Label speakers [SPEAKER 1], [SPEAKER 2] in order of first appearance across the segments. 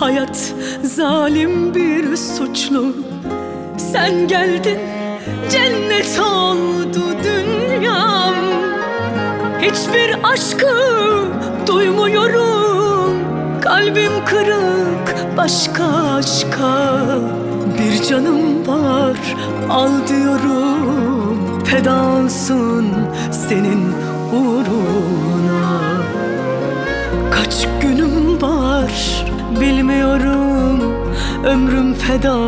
[SPEAKER 1] Hayat zalim bir suçlu Sen geldin cennet oldu dünyam. Hiçbir aşkı duymuyorum Kalbim kırık başka aşka. Bir canım var al diyorum Fedansın senin uğruna. Kaç günüm var bilmiyorum Ömrüm feda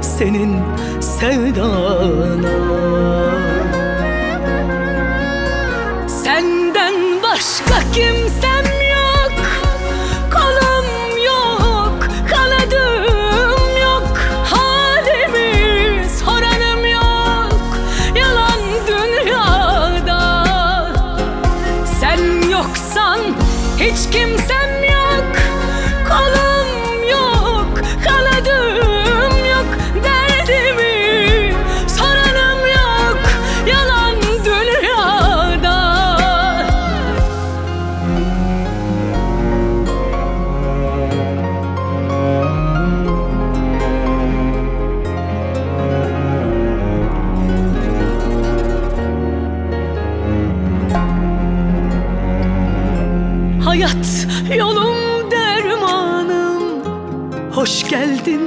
[SPEAKER 1] senin sevdana. Senden başka kimsem yok. Kolum yok, kanadım yok. Halimi soranım yok. Yalan dünyada. Sen yoksan hiç kimsem Hayat yolum dermanım. Hoş geldin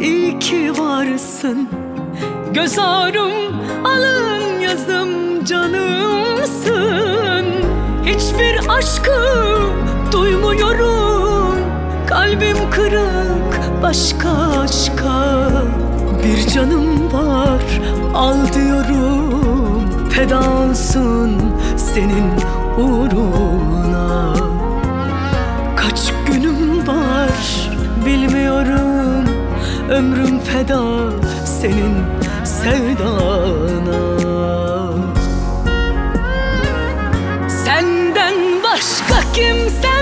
[SPEAKER 1] iyi ki varsın. Göz ağrım alın yazım canımsın. Hiçbir aşkı duymuyorum. Kalbim kırık başka aşka. Bir canım var al diyorum. Fedansın senin uğruna. Kaç günüm var bilmiyorum. Ömrüm feda senin sevdana. Senden başka kimsem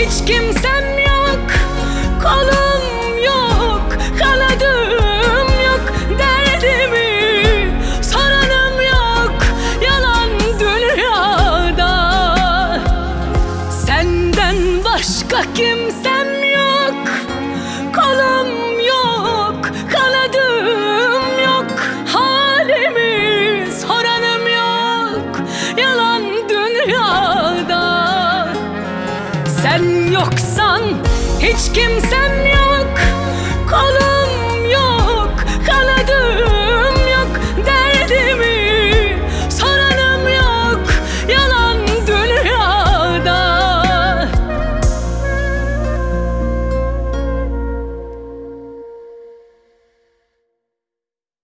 [SPEAKER 1] hiç kimsem yok Kolum yok, kanadım yok Derdimi soranım yok Yalan dünyada. Senden başka kimsem hiç kimsem yok